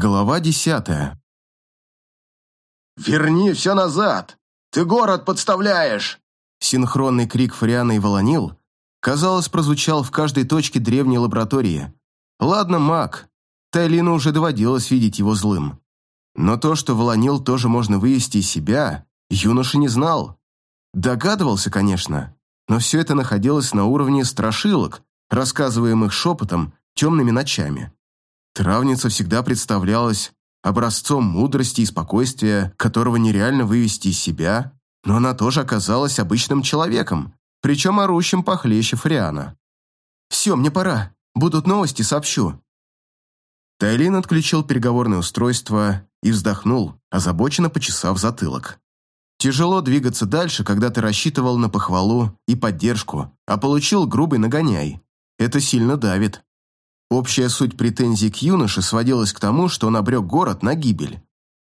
Глава десятая. «Верни все назад! Ты город подставляешь!» Синхронный крик Фариана и Волонил, казалось, прозвучал в каждой точке древней лаборатории. Ладно, маг. Тайлину уже доводилось видеть его злым. Но то, что Волонил тоже можно вывести из себя, юноша не знал. Догадывался, конечно, но все это находилось на уровне страшилок, рассказываемых шепотом темными ночами. Травница всегда представлялась образцом мудрости и спокойствия, которого нереально вывести из себя, но она тоже оказалась обычным человеком, причем орущим похлеще Фриана. «Все, мне пора. Будут новости, сообщу». Тайлин отключил переговорное устройство и вздохнул, озабоченно почесав затылок. Тяжело двигаться дальше, когда ты рассчитывал на похвалу и поддержку, а получил грубый нагоняй. Это сильно давит. Общая суть претензий к юноше сводилась к тому, что он обрек город на гибель.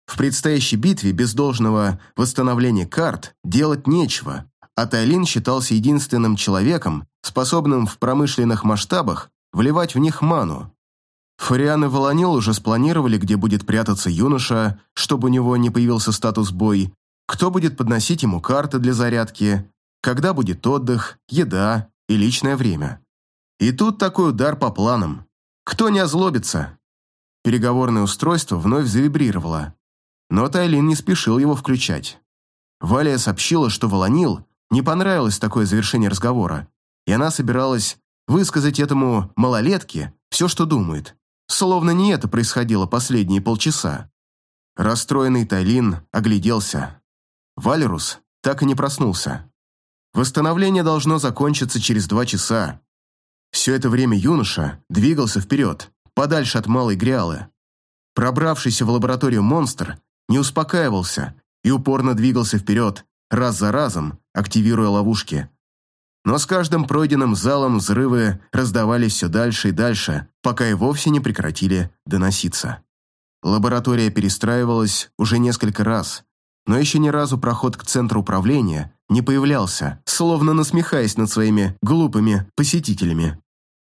В предстоящей битве без должного восстановления карт делать нечего, а Тайлин считался единственным человеком, способным в промышленных масштабах вливать в них ману. Фариан и Волонил уже спланировали, где будет прятаться юноша, чтобы у него не появился статус «бой», кто будет подносить ему карты для зарядки, когда будет отдых, еда и личное время. И тут такой удар по планам. Кто не озлобится? Переговорное устройство вновь завибрировало, но Тайлин не спешил его включать. Валя сообщила, что Волонил не понравилось такое завершение разговора, и она собиралась высказать этому малолетке все, что думает, словно не это происходило последние полчаса. Расстроенный Тайлин огляделся. Валерус так и не проснулся. Восстановление должно закончиться через два часа, все это время юноша двигался вперед, подальше от малой грялы. Пробравшийся в лабораторию монстр не успокаивался и упорно двигался вперед, раз за разом, активируя ловушки. Но с каждым пройденным залом взрывы раздавались все дальше и дальше, пока и вовсе не прекратили доноситься. Лаборатория перестраивалась уже несколько раз, но еще ни разу проход к центру управления не появлялся, словно насмехаясь над своими глупыми посетителями.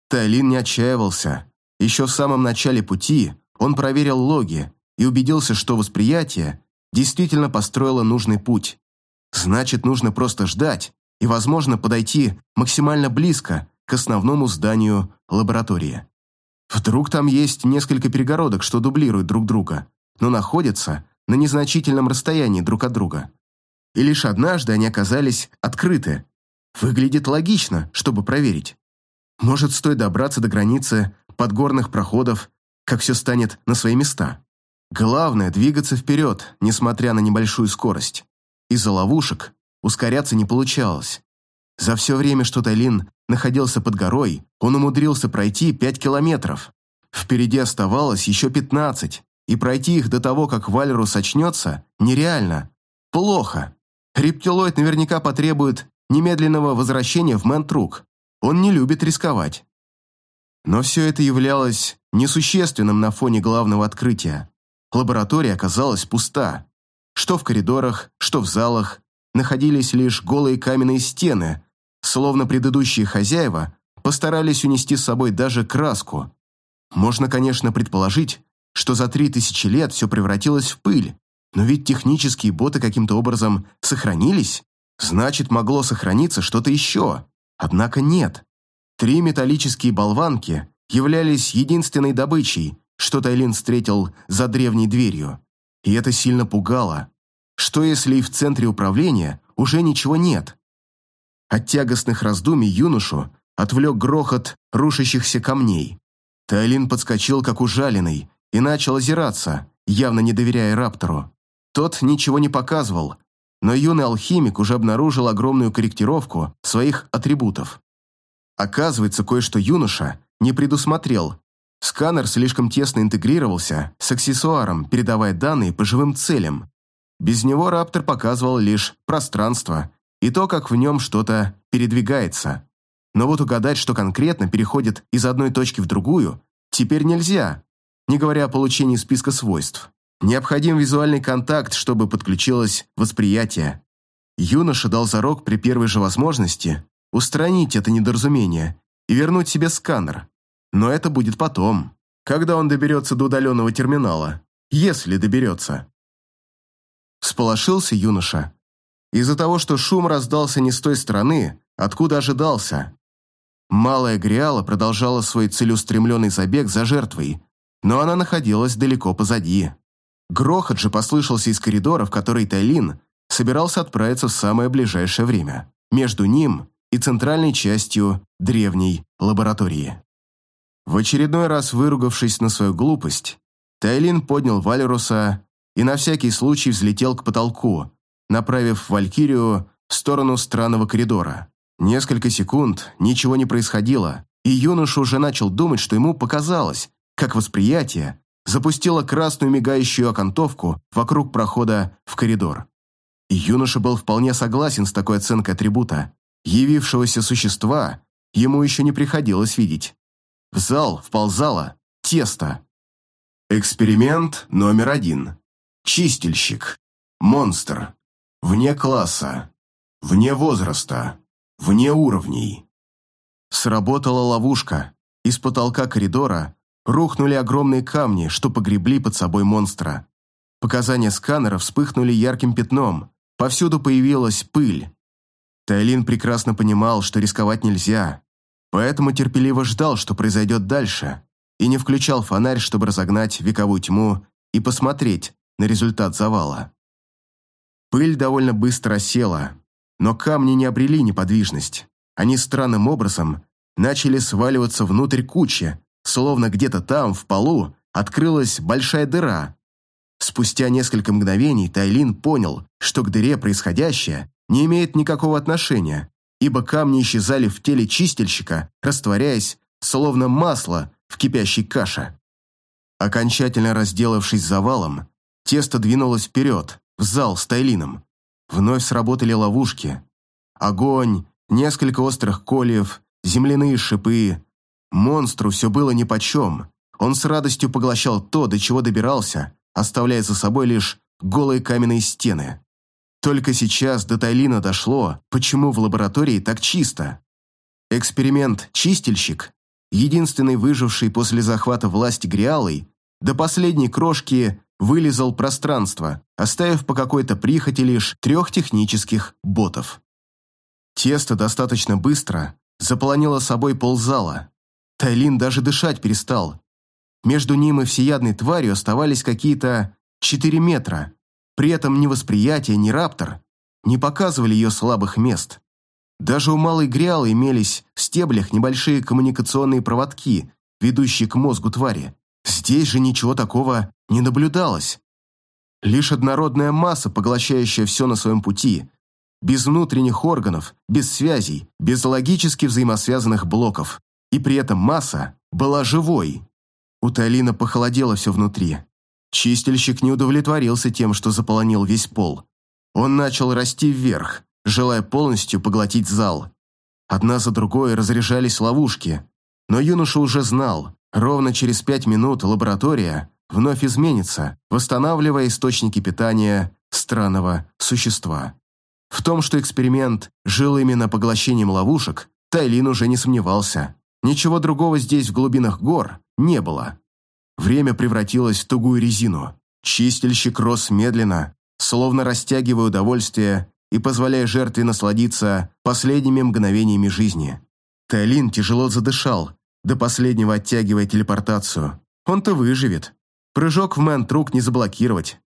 Тайлин не отчаивался. Еще в самом начале пути он проверил логи и убедился, что восприятие действительно построило нужный путь. Значит, нужно просто ждать и, возможно, подойти максимально близко к основному зданию лаборатории. Вдруг там есть несколько перегородок, что дублируют друг друга, но находятся на незначительном расстоянии друг от друга и лишь однажды они оказались открыты. Выглядит логично, чтобы проверить. Может, стоит добраться до границы подгорных проходов, как все станет на свои места. Главное – двигаться вперед, несмотря на небольшую скорость. Из-за ловушек ускоряться не получалось. За все время, что Тайлин находился под горой, он умудрился пройти 5 километров. Впереди оставалось еще 15, и пройти их до того, как Вальрус очнется, нереально. Плохо. Рептилоид наверняка потребует немедленного возвращения в Мэнтрук. Он не любит рисковать. Но все это являлось несущественным на фоне главного открытия. Лаборатория оказалась пуста. Что в коридорах, что в залах находились лишь голые каменные стены, словно предыдущие хозяева постарались унести с собой даже краску. Можно, конечно, предположить, что за три тысячи лет все превратилось в пыль, но ведь технические боты каким-то образом сохранились. Значит, могло сохраниться что-то еще. Однако нет. Три металлические болванки являлись единственной добычей, что Тайлин встретил за древней дверью. И это сильно пугало. Что если и в центре управления уже ничего нет? От тягостных раздумий юношу отвлек грохот рушащихся камней. Тайлин подскочил, как ужаленный, и начал озираться, явно не доверяя Раптору. Тот ничего не показывал, но юный алхимик уже обнаружил огромную корректировку своих атрибутов. Оказывается, кое-что юноша не предусмотрел. Сканер слишком тесно интегрировался с аксессуаром, передавая данные по живым целям. Без него Раптор показывал лишь пространство и то, как в нем что-то передвигается. Но вот угадать, что конкретно переходит из одной точки в другую, теперь нельзя, не говоря о получении списка свойств. Необходим визуальный контакт, чтобы подключилось восприятие. Юноша дал зарок при первой же возможности устранить это недоразумение и вернуть себе сканер. Но это будет потом. когда он доберется до удаленного терминала, если доберется. Сполошился юноша. Из-за того, что шум раздался не с той стороны, откуда ожидался. Малая Гриала продолжала свой целеустремленный забег за жертвой, но она находилась далеко позади. Грохот же послышался из коридора, в который Тайлин собирался отправиться в самое ближайшее время, между ним и центральной частью древней лаборатории. В очередной раз выругавшись на свою глупость, Тайлин поднял Валеруса и на всякий случай взлетел к потолку, направив Валькирию в сторону странного коридора. Несколько секунд ничего не происходило, и юноша уже начал думать, что ему показалось, как восприятие запустило красную мигающую окантовку вокруг прохода в коридор. И юноша был вполне согласен с такой оценкой атрибута. Явившегося существа ему еще не приходилось видеть. В зал вползало тесто. Эксперимент номер один. Чистильщик. Монстр. Вне класса. Вне возраста. Вне уровней. Сработала ловушка. Из потолка коридора рухнули огромные камни, что погребли под собой монстра. Показания сканера вспыхнули ярким пятном. Повсюду появилась пыль. Тайлин прекрасно понимал, что рисковать нельзя, поэтому терпеливо ждал, что произойдет дальше, и не включал фонарь, чтобы разогнать вековую тьму и посмотреть на результат завала. Пыль довольно быстро осела, но камни не обрели неподвижность. Они странным образом начали сваливаться внутрь кучи, словно где-то там, в полу, открылась большая дыра. Спустя несколько мгновений Тайлин понял, что к дыре происходящее не имеет никакого отношения, ибо камни исчезали в теле чистильщика, растворяясь, словно масло в кипящей каше. Окончательно разделавшись завалом, тесто двинулось вперед, в зал с Тайлином. Вновь сработали ловушки. Огонь, несколько острых кольев, земляные шипы. Монстру все было нипочем. Он с радостью поглощал то, до чего добирался, оставляя за собой лишь голые каменные стены. Только сейчас до Тайлина дошло, почему в лаборатории так чисто. Эксперимент «Чистильщик», единственный выживший после захвата власти Гриалой, до последней крошки вылезал пространство, оставив по какой-то прихоти лишь трех технических ботов. Тесто достаточно быстро заполонило собой ползала. Тайлин даже дышать перестал. Между ним и всеядной тварью оставались какие-то четыре метра, при этом ни восприятие, ни раптор не показывали ее слабых мест. Даже у малой гриалы имелись в стеблях небольшие коммуникационные проводки, ведущие к мозгу твари. Здесь же ничего такого не наблюдалось. Лишь однородная масса, поглощающая все на своем пути, без внутренних органов, без связей, без логически взаимосвязанных блоков. И при этом масса была живой. У Талина похолодело все внутри. Чистильщик не удовлетворился тем, что заполонил весь пол. Он начал расти вверх, желая полностью поглотить зал. Одна за другой разряжались ловушки. Но юноша уже знал, ровно через пять минут лаборатория вновь изменится, восстанавливая источники питания странного существа. В том, что эксперимент жил именно поглощением ловушек, Тайлин уже не сомневался. Ничего другого здесь, в глубинах гор, не было. Время превратилось в тугую резину. Чистильщик рос медленно, словно растягивая удовольствие и позволяя жертве насладиться последними мгновениями жизни. Тайлин тяжело задышал, до последнего оттягивая телепортацию. Он-то выживет. Прыжок в мэн-трук не заблокировать.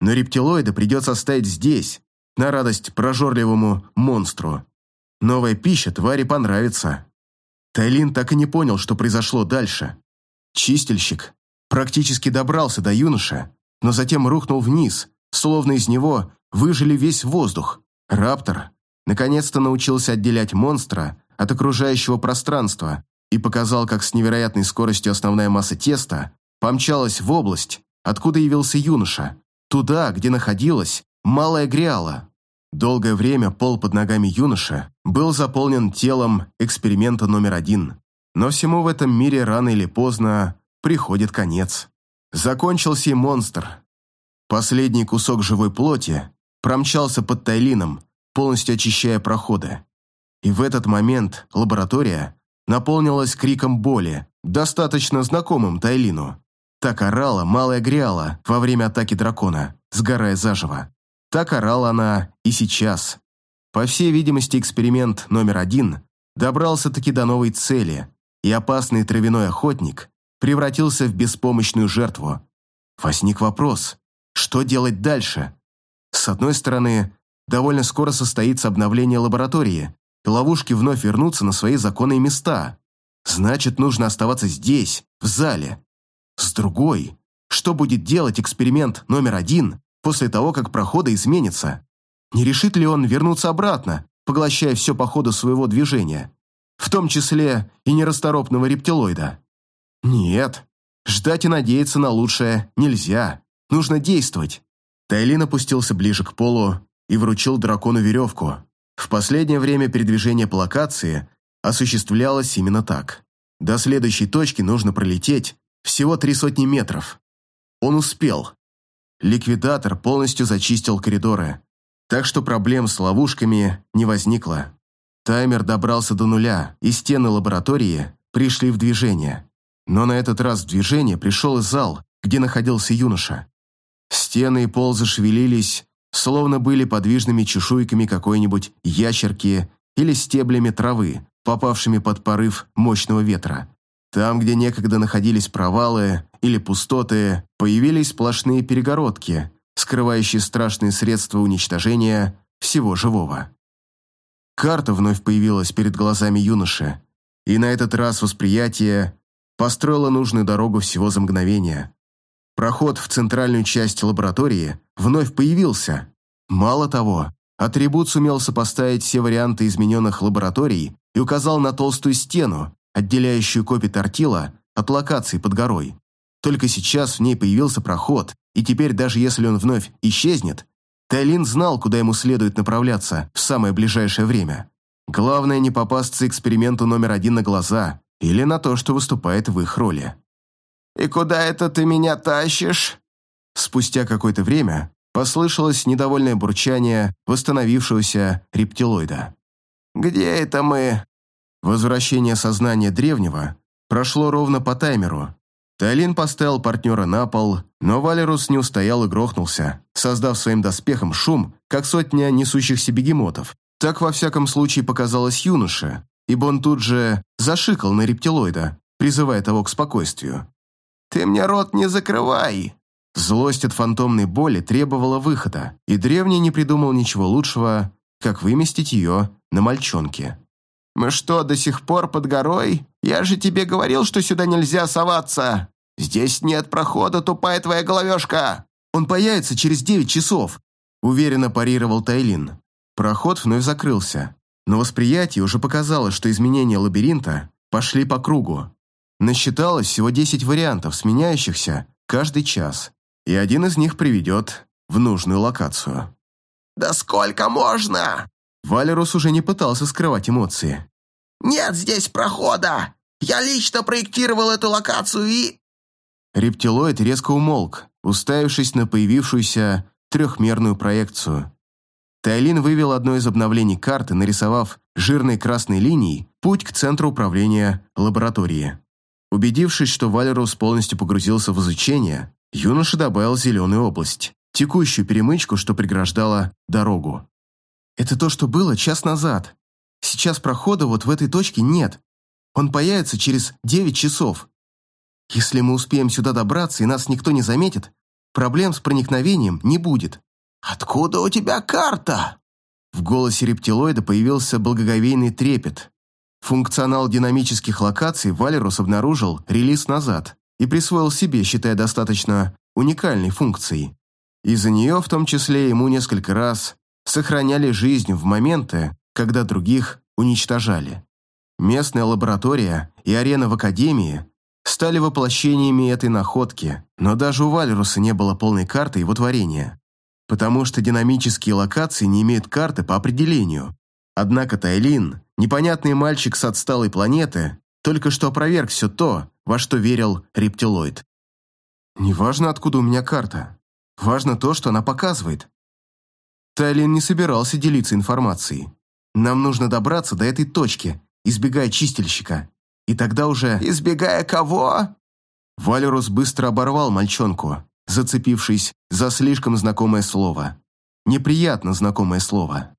Но рептилоида придется оставить здесь, на радость прожорливому монстру. Новая пища твари понравится. Тайлин так и не понял, что произошло дальше. Чистильщик практически добрался до юноши, но затем рухнул вниз, словно из него выжили весь воздух. Раптор наконец-то научился отделять монстра от окружающего пространства и показал, как с невероятной скоростью основная масса теста помчалась в область, откуда явился юноша, туда, где находилась малая гриала. Долгое время пол под ногами юноши был заполнен телом эксперимента номер один. Но всему в этом мире рано или поздно приходит конец. Закончился и монстр. Последний кусок живой плоти промчался под Тайлином, полностью очищая проходы. И в этот момент лаборатория наполнилась криком боли, достаточно знакомым Тайлину. Так орала малая Гриала во время атаки дракона, сгорая заживо. Так орала она и сейчас. По всей видимости, эксперимент номер один добрался-таки до новой цели, и опасный травяной охотник превратился в беспомощную жертву. Возник вопрос, что делать дальше? С одной стороны, довольно скоро состоится обновление лаборатории, и ловушки вновь вернутся на свои законные места. Значит, нужно оставаться здесь, в зале, с другой, что будет делать эксперимент номер один после того, как проходы изменятся? Не решит ли он вернуться обратно, поглощая все по ходу своего движения? В том числе и нерасторопного рептилоида? Нет, ждать и надеяться на лучшее нельзя. Нужно действовать. Тайлин опустился ближе к полу и вручил дракону веревку. В последнее время передвижение по локации осуществлялось именно так. До следующей точки нужно пролететь всего три сотни метров. Он успел. Ликвидатор полностью зачистил коридоры, так что проблем с ловушками не возникло. Таймер добрался до нуля, и стены лаборатории пришли в движение. Но на этот раз в движение пришел и зал, где находился юноша. Стены и пол зашевелились, словно были подвижными чешуйками какой-нибудь ящерки или стеблями травы, попавшими под порыв мощного ветра. Там, где некогда находились провалы или пустоты, появились сплошные перегородки, скрывающие страшные средства уничтожения всего живого. Карта вновь появилась перед глазами юноши, и на этот раз восприятие построило нужную дорогу всего за мгновение. Проход в центральную часть лаборатории вновь появился. Мало того, атрибут сумел сопоставить все варианты измененных лабораторий и указал на толстую стену, отделяющую копи тортила от локации под горой. Только сейчас в ней появился проход, и теперь даже если он вновь исчезнет, Тайлин знал, куда ему следует направляться в самое ближайшее время. Главное не попасться эксперименту номер один на глаза или на то, что выступает в их роли. «И куда это ты меня тащишь?» Спустя какое-то время послышалось недовольное бурчание восстановившегося рептилоида. «Где это мы?» Возвращение сознания древнего прошло ровно по таймеру. Тайлин поставил партнера на пол, но Валерус не устоял и грохнулся, создав своим доспехом шум, как сотня несущихся бегемотов. Так, во всяком случае, показалось юноше, ибо он тут же зашикал на рептилоида, призывая того к спокойствию. «Ты мне рот не закрывай!» Злость от фантомной боли требовала выхода, и древний не придумал ничего лучшего, как выместить ее на мальчонке. «Мы что, до сих пор под горой? Я же тебе говорил, что сюда нельзя соваться! Здесь нет прохода, тупая твоя головешка!» «Он появится через девять часов», — уверенно парировал Тайлин. Проход вновь закрылся, но восприятие уже показало, что изменения лабиринта пошли по кругу. Насчиталось всего десять вариантов, сменяющихся каждый час, и один из них приведет в нужную локацию. «Да сколько можно?» Валерус уже не пытался скрывать эмоции. «Нет здесь прохода! Я лично проектировал эту локацию и...» Рептилоид резко умолк, уставившись на появившуюся трехмерную проекцию. Тайлин вывел одно из обновлений карты, нарисовав жирной красной линией путь к центру управления лаборатории. Убедившись, что Валерус полностью погрузился в изучение, юноша добавил зеленую область, текущую перемычку, что преграждала дорогу. Это то, что было час назад. Сейчас прохода вот в этой точке нет. Он появится через девять часов. Если мы успеем сюда добраться и нас никто не заметит, проблем с проникновением не будет. «Откуда у тебя карта?» В голосе рептилоида появился благоговейный трепет. Функционал динамических локаций Валерус обнаружил релиз назад и присвоил себе, считая достаточно уникальной функцией. Из-за нее, в том числе, ему несколько раз сохраняли жизнь в моменты, когда других уничтожали. Местная лаборатория и арена в Академии стали воплощениями этой находки, но даже у Вальруса не было полной карты его творения, потому что динамические локации не имеют карты по определению. Однако Тайлин, непонятный мальчик с отсталой планеты, только что опроверг все то, во что верил рептилоид. «Неважно, откуда у меня карта. Важно то, что она показывает. Тайлин не собирался делиться информацией. Нам нужно добраться до этой точки, избегая чистильщика. и тогда уже... «Избегая кого?» Валерус быстро оборвал мальчонку, зацепившись за слишком знакомое слово. Неприятно знакомое слово.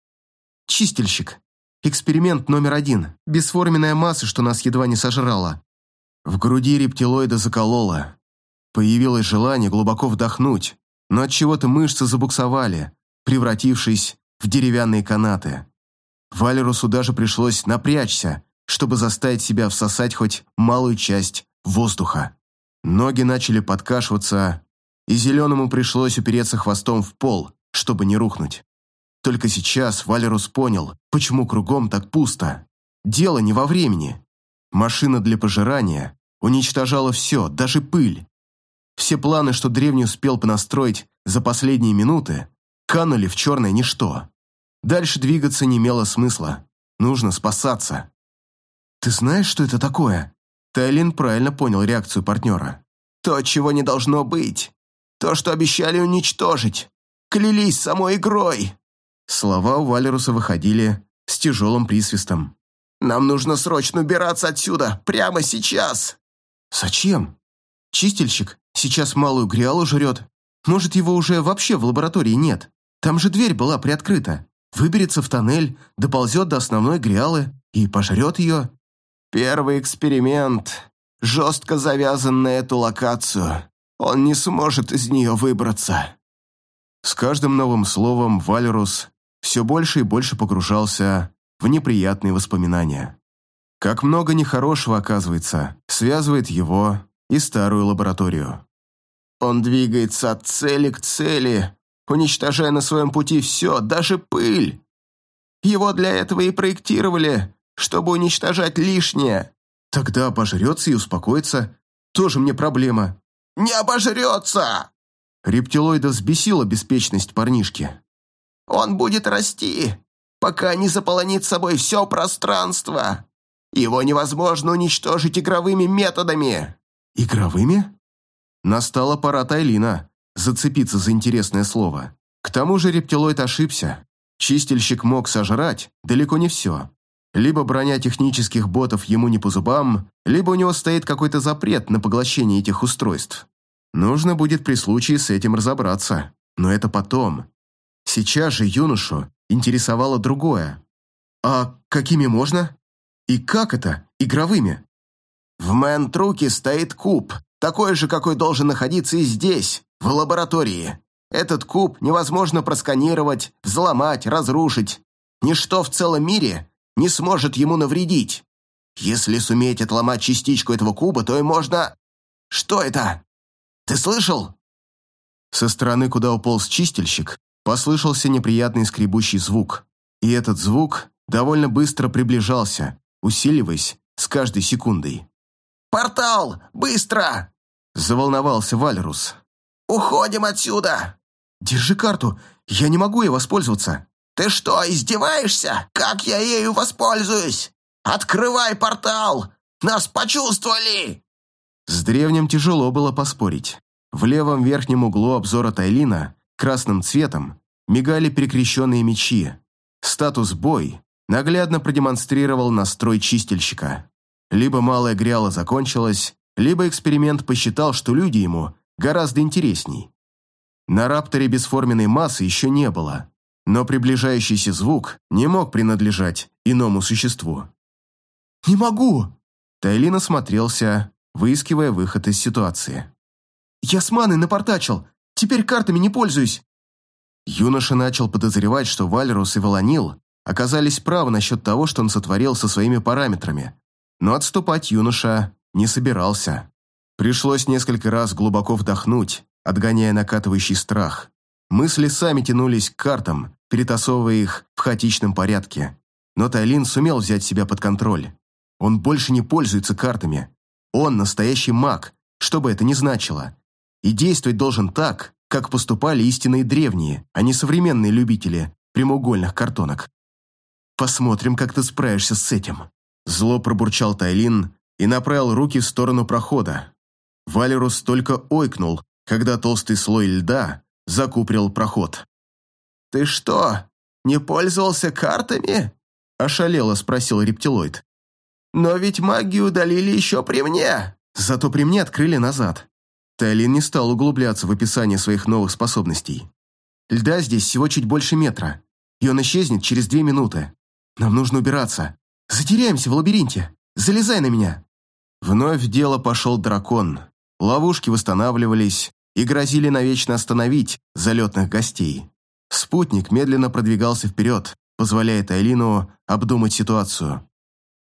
«Чистильщик. Эксперимент номер один. Бесформенная масса, что нас едва не сожрала». В груди рептилоида закололо. Появилось желание глубоко вдохнуть, но от чего то мышцы забуксовали, превратившись в деревянные канаты. Валерусу даже пришлось напрячься, чтобы заставить себя всосать хоть малую часть воздуха. Ноги начали подкашиваться, и зеленому пришлось упереться хвостом в пол, чтобы не рухнуть. Только сейчас Валерус понял, почему кругом так пусто. Дело не во времени. Машина для пожирания уничтожала все, даже пыль. Все планы, что древний успел понастроить за последние минуты, канули в черное ничто. Дальше двигаться не имело смысла. Нужно спасаться. «Ты знаешь, что это такое?» Тайлин правильно понял реакцию партнера. «То, чего не должно быть. То, что обещали уничтожить. Клялись самой игрой!» Слова у Валеруса выходили с тяжелым присвистом. «Нам нужно срочно убираться отсюда, прямо сейчас!» «Зачем? Чистильщик сейчас малую гриалу жрет. Может, его уже вообще в лаборатории нет? Там же дверь была приоткрыта. Выберется в тоннель, доползет до основной гриалы и пожрет ее». «Первый эксперимент жестко завязан на эту локацию. Он не сможет из нее выбраться». С каждым новым словом Валерус все больше и больше погружался в неприятные воспоминания. Как много нехорошего, оказывается, связывает его и старую лабораторию. Он двигается от цели к цели, уничтожая на своем пути все, даже пыль. Его для этого и проектировали, чтобы уничтожать лишнее. Тогда обожрется и успокоится. Тоже мне проблема. Не обожрется! Рептилоида взбесила беспечность парнишки. Он будет расти, пока не заполонит собой все пространство. Его невозможно уничтожить игровыми методами. Игровыми? Настала пора Тайлина зацепиться за интересное слово. К тому же рептилоид ошибся. Чистильщик мог сожрать далеко не все. Либо броня технических ботов ему не по зубам, либо у него стоит какой-то запрет на поглощение этих устройств. Нужно будет при случае с этим разобраться. Но это потом. Сейчас же юношу интересовало другое. А какими можно? И как это? Игровыми? В Мэн-Труке стоит куб, такой же, какой должен находиться и здесь, в лаборатории. Этот куб невозможно просканировать, взломать, разрушить. Ничто в целом мире не сможет ему навредить. Если суметь отломать частичку этого куба, то и можно... Что это? Ты слышал?» Со стороны, куда уполз чистильщик, послышался неприятный скребущий звук. И этот звук довольно быстро приближался, усиливаясь с каждой секундой. «Портал! Быстро!» – заволновался Вальрус. «Уходим отсюда!» «Держи карту, я не могу ей воспользоваться!» «Ты что, издеваешься? Как я ею воспользуюсь? Открывай портал! Нас почувствовали!» С древним тяжело было поспорить. В левом верхнем углу обзора Тайлина красным цветом мигали перекрещенные мечи. Статус «Бой» наглядно продемонстрировал настрой чистильщика. Либо малая гряла закончилась, либо эксперимент посчитал, что люди ему гораздо интересней. На рапторе бесформенной массы еще не было, но приближающийся звук не мог принадлежать иному существу. «Не могу!» Тайлин осмотрелся, выискивая выход из ситуации. «Я с маной напортачил, теперь картами не пользуюсь!» Юноша начал подозревать, что Вальрус и Волонил оказались правы насчет того, что он сотворил со своими параметрами, но отступать юноша не собирался. Пришлось несколько раз глубоко вдохнуть, отгоняя накатывающий страх. Мысли сами тянулись к картам, перетасовывая их в хаотичном порядке. Но Тайлин сумел взять себя под контроль. Он больше не пользуется картами. Он настоящий маг, что бы это ни значило. И действовать должен так, как поступали истинные древние, а не современные любители прямоугольных картонок. Посмотрим, как ты справишься с этим. Зло пробурчал Тайлин и направил руки в сторону прохода. Валерус только ойкнул, когда толстый слой льда закуприл проход. «Ты что, не пользовался картами?» – ошалело спросил рептилоид. Но ведь магию удалили еще при мне. Зато при мне открыли назад. Тайлин не стал углубляться в описание своих новых способностей. Льда здесь всего чуть больше метра, и он исчезнет через две минуты. Нам нужно убираться. Затеряемся в лабиринте. Залезай на меня. Вновь в дело пошел дракон. Ловушки восстанавливались и грозили навечно остановить залетных гостей. Спутник медленно продвигался вперед, позволяя Тайлину обдумать ситуацию.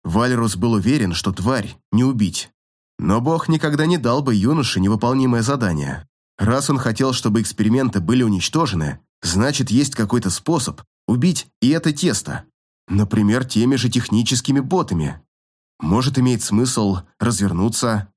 Вальрус был уверен, что тварь не убить. Но бог никогда не дал бы юноше невыполнимое задание. Раз он хотел, чтобы эксперименты были уничтожены, значит, есть какой-то способ убить и это тесто. Например, теми же техническими ботами. Может, имеет смысл развернуться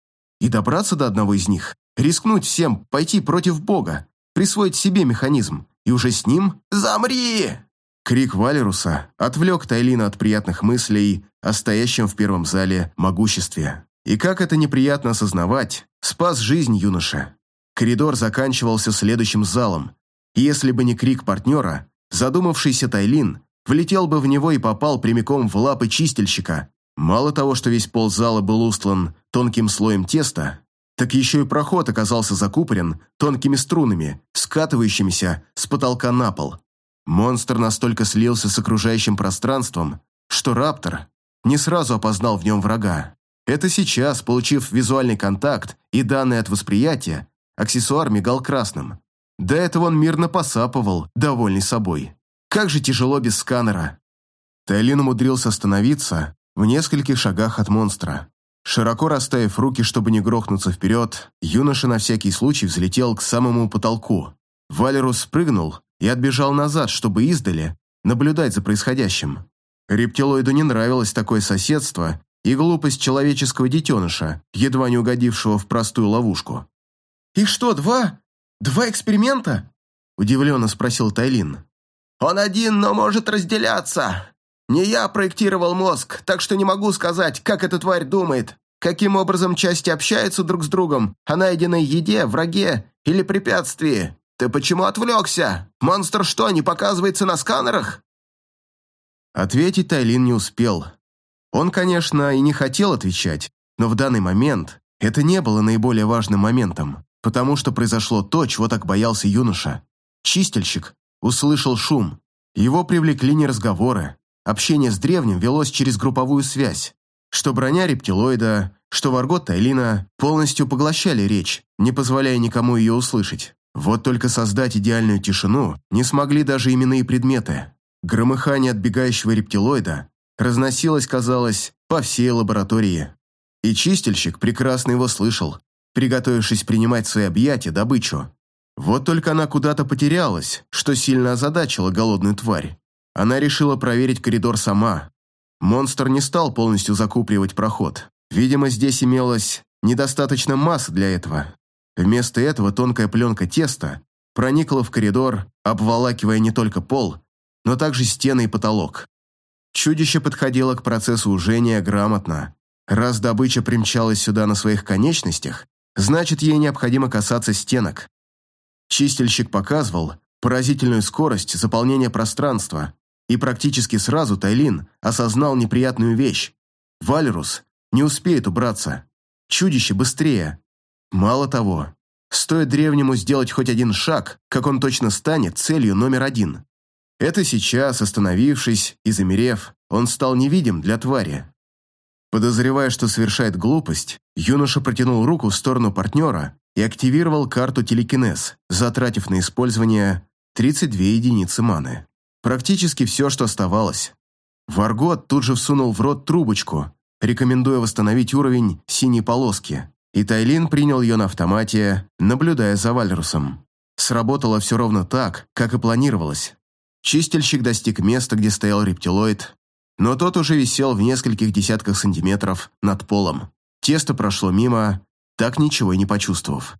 и добраться до одного из них, рискнуть всем, пойти против бога, присвоить себе механизм, и уже с ним «Замри!» Крик Валеруса отвлек Тайлина от приятных мыслей о стоящем в первом зале могуществе. И как это неприятно осознавать, спас жизнь юноша. Коридор заканчивался следующим залом, и если бы не крик партнера, задумавшийся Тайлин влетел бы в него и попал прямиком в лапы чистильщика. Мало того, что весь пол зала был устлан тонким слоем теста, так еще и проход оказался закупорен тонкими струнами, скатывающимися с потолка на пол. Монстр настолько слился с окружающим пространством, что Раптор не сразу опознал в нем врага. Это сейчас, получив визуальный контакт и данные от восприятия, аксессуар мигал красным. До этого он мирно посапывал, довольный собой. Как же тяжело без сканера. Тайлин умудрился остановиться в нескольких шагах от монстра. Широко расставив руки, чтобы не грохнуться вперед, юноша на всякий случай взлетел к самому потолку. Валерус спрыгнул и отбежал назад, чтобы издали наблюдать за происходящим. Рептилоиду не нравилось такое соседство и глупость человеческого детеныша, едва не угодившего в простую ловушку. «Их что, два? Два эксперимента?» – удивленно спросил Тайлин. «Он один, но может разделяться. Не я проектировал мозг, так что не могу сказать, как эта тварь думает, каким образом части общаются друг с другом, о найденной еде, враге или препятствии. Ты почему отвлекся? Монстр что, не показывается на сканерах?» Ответить Тайлин не успел. Он, конечно, и не хотел отвечать, но в данный момент это не было наиболее важным моментом, потому что произошло то, чего так боялся юноша. Чистильщик услышал шум. Его привлекли не разговоры, Общение с древним велось через групповую связь. Что броня рептилоида, что варгот Тайлина полностью поглощали речь, не позволяя никому ее услышать. Вот только создать идеальную тишину не смогли даже именные предметы. Громыхание отбегающего рептилоида разносилось, казалось, по всей лаборатории. И чистильщик прекрасно его слышал, приготовившись принимать свои объятия добычу. Вот только она куда-то потерялась, что сильно озадачило голодную тварь. Она решила проверить коридор сама. Монстр не стал полностью закупривать проход. Видимо, здесь имелось недостаточно массы для этого. Вместо этого тонкая пленка теста проникла в коридор, обволакивая не только пол, но также стены и потолок. Чудище подходило к процессу ужения грамотно. Раз добыча примчалась сюда на своих конечностях, значит, ей необходимо касаться стенок. Чистильщик показывал поразительную скорость заполнения пространства, и практически сразу Тайлин осознал неприятную вещь. Валерус не успеет убраться. Чудище быстрее. Мало того, стоит древнему сделать хоть один шаг, как он точно станет целью номер один. Это сейчас, остановившись и замерев, он стал невидим для твари. Подозревая, что совершает глупость, юноша протянул руку в сторону партнера и активировал карту телекинез, затратив на использование 32 единицы маны. Практически все, что оставалось. Варгот тут же всунул в рот трубочку, рекомендуя восстановить уровень синей полоски, и Тайлин принял ее на автомате, наблюдая за Вальрусом. Сработало все ровно так, как и планировалось. Чистильщик достиг места, где стоял рептилоид, но тот уже висел в нескольких десятках сантиметров над полом. Тесто прошло мимо, так ничего и не почувствовав.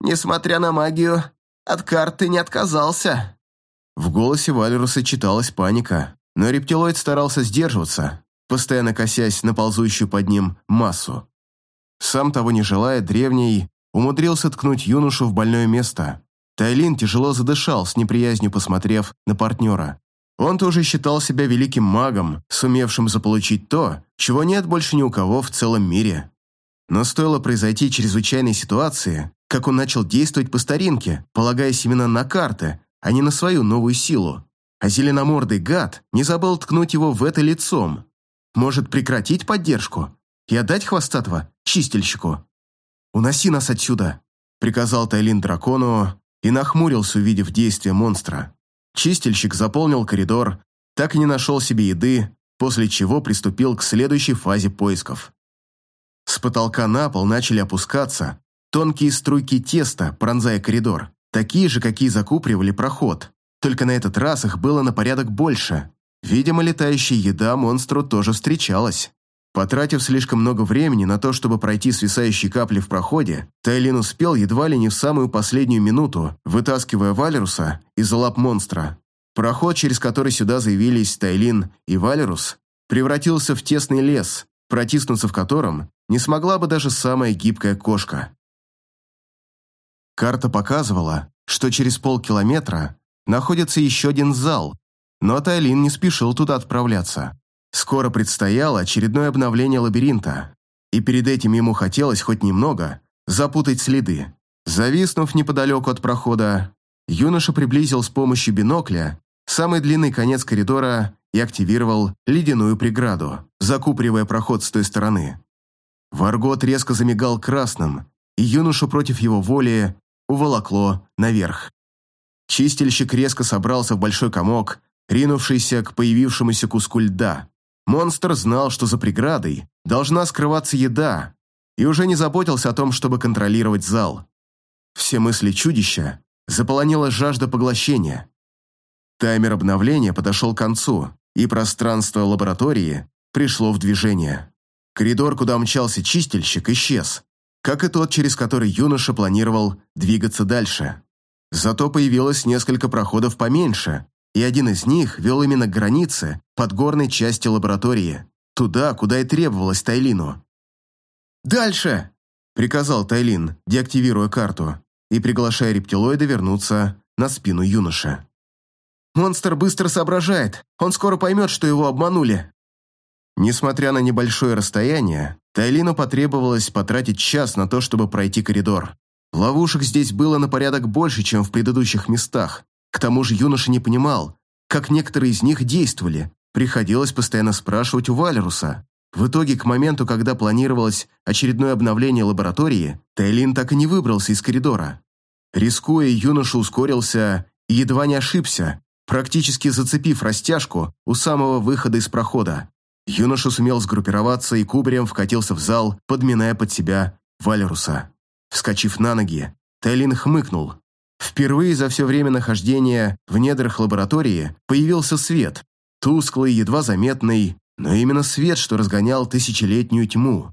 «Несмотря на магию, от карты не отказался», в голосе Валеруса читалась паника, но рептилоид старался сдерживаться, постоянно косясь на ползущую под ним массу. Сам того не желая, древний умудрился ткнуть юношу в больное место. Тайлин тяжело задышал, с неприязнью посмотрев на партнера. Он тоже считал себя великим магом, сумевшим заполучить то, чего нет больше ни у кого в целом мире. Но стоило произойти чрезвычайной ситуации, как он начал действовать по старинке, полагаясь именно на карты, а не на свою новую силу. А зеленомордый гад не забыл ткнуть его в это лицом. Может прекратить поддержку и отдать хвостатого чистильщику? «Уноси нас отсюда», — приказал Тайлин дракону и нахмурился, увидев действие монстра. Чистильщик заполнил коридор, так и не нашел себе еды, после чего приступил к следующей фазе поисков. С потолка на пол начали опускаться тонкие струйки теста, пронзая коридор, такие же, какие закупривали проход, только на этот раз их было на порядок больше. Видимо, летающая еда монстру тоже встречалась. Потратив слишком много времени на то, чтобы пройти свисающие капли в проходе, Тайлин успел едва ли не в самую последнюю минуту, вытаскивая Валеруса из лап монстра. Проход, через который сюда заявились Тайлин и Валерус, превратился в тесный лес, протиснуться в котором не смогла бы даже самая гибкая кошка. Карта показывала, что через полкилометра находится еще один зал, но Тайлин не спешил туда отправляться. Скоро предстояло очередное обновление лабиринта, и перед этим ему хотелось хоть немного запутать следы. Зависнув неподалеку от прохода, юноша приблизил с помощью бинокля самый длинный конец коридора и активировал ледяную преграду, закупривая проход с той стороны. Варгот резко замигал красным, и юношу против его воли уволокло наверх. Чистильщик резко собрался в большой комок, ринувшийся к появившемуся куску льда. Монстр знал, что за преградой должна скрываться еда, и уже не заботился о том, чтобы контролировать зал. Все мысли чудища заполонила жажда поглощения. Таймер обновления подошел к концу, и пространство лаборатории пришло в движение. Коридор, куда мчался чистильщик, исчез, как и тот, через который юноша планировал двигаться дальше. Зато появилось несколько проходов поменьше, и один из них вел именно к границе подгорной части лаборатории, туда, куда и требовалось Тайлину. «Дальше!» – приказал Тайлин, деактивируя карту и приглашая рептилоида вернуться на спину юноши. «Монстр быстро соображает, он скоро поймет, что его обманули». Несмотря на небольшое расстояние, Тайлину потребовалось потратить час на то, чтобы пройти коридор. Ловушек здесь было на порядок больше, чем в предыдущих местах, к тому же юноша не понимал, как некоторые из них действовали. Приходилось постоянно спрашивать у Валеруса. В итоге, к моменту, когда планировалось очередное обновление лаборатории, Тейлин так и не выбрался из коридора. Рискуя, юноша ускорился и едва не ошибся, практически зацепив растяжку у самого выхода из прохода. Юноша сумел сгруппироваться и кубарем вкатился в зал, подминая под себя Валеруса. Вскочив на ноги, Тейлин хмыкнул. Впервые за все время нахождения в недрах лаборатории появился свет, тусклый, едва заметный, но именно свет, что разгонял тысячелетнюю тьму.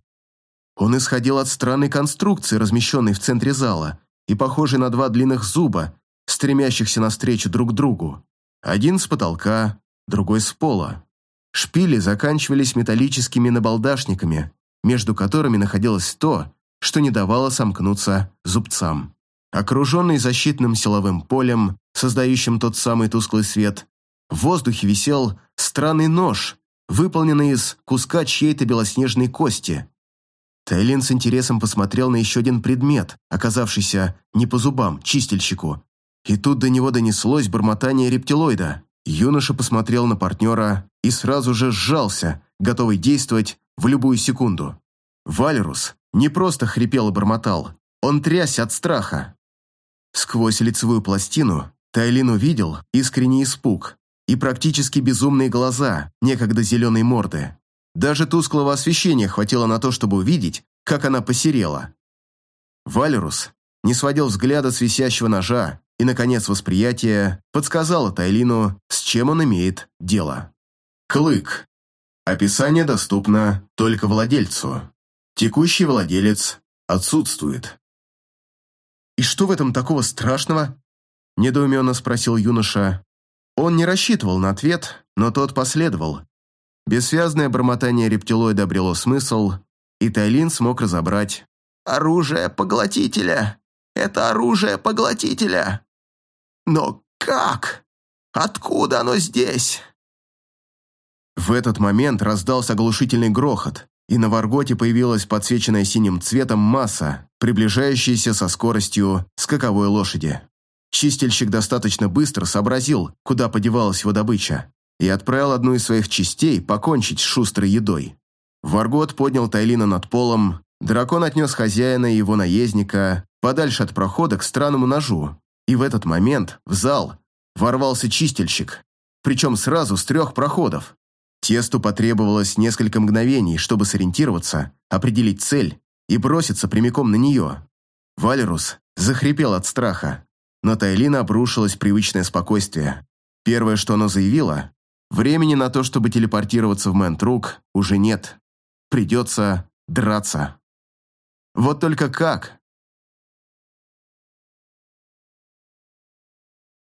Он исходил от странной конструкции, размещенной в центре зала, и похожей на два длинных зуба, стремящихся навстречу друг другу. Один с потолка, другой с пола. Шпили заканчивались металлическими набалдашниками, между которыми находилось то, что не давало сомкнуться зубцам. Окруженный защитным силовым полем, создающим тот самый тусклый свет, в воздухе висел странный нож, выполненный из куска чьей-то белоснежной кости. Тайлин с интересом посмотрел на еще один предмет, оказавшийся не по зубам, чистильщику. И тут до него донеслось бормотание рептилоида. Юноша посмотрел на партнера и сразу же сжался, готовый действовать в любую секунду. Валерус не просто хрипел и бормотал, он трясся от страха. Сквозь лицевую пластину Тайлин увидел искренний испуг и практически безумные глаза некогда зеленой морды. Даже тусклого освещения хватило на то, чтобы увидеть, как она посерела. Валерус не сводил взгляда с висящего ножа, и, наконец, восприятие подсказало Тайлину, с чем он имеет дело. Клык. Описание доступно только владельцу. Текущий владелец отсутствует. «И что в этом такого страшного?» – недоуменно спросил юноша. Он не рассчитывал на ответ, но тот последовал. Бессвязное бормотание рептилоида обрело смысл, и Тайлин смог разобрать. «Оружие поглотителя! Это оружие поглотителя!» «Но как? Откуда оно здесь?» В этот момент раздался оглушительный грохот, и на Варготе появилась подсвеченная синим цветом масса, приближающаяся со скоростью скаковой лошади. Чистильщик достаточно быстро сообразил, куда подевалась его добыча, и отправил одну из своих частей покончить с шустрой едой. Варгот поднял Тайлина над полом, дракон отнес хозяина и его наездника подальше от прохода к странному ножу, и в этот момент в зал ворвался чистильщик, причем сразу с трех проходов. Тесту потребовалось несколько мгновений, чтобы сориентироваться, определить цель и броситься прямиком на нее. Валерус захрипел от страха, но Тайлина обрушилось привычное спокойствие. Первое, что оно заявило, времени на то, чтобы телепортироваться в Мэнтрук, уже нет. Придется драться. Вот только как?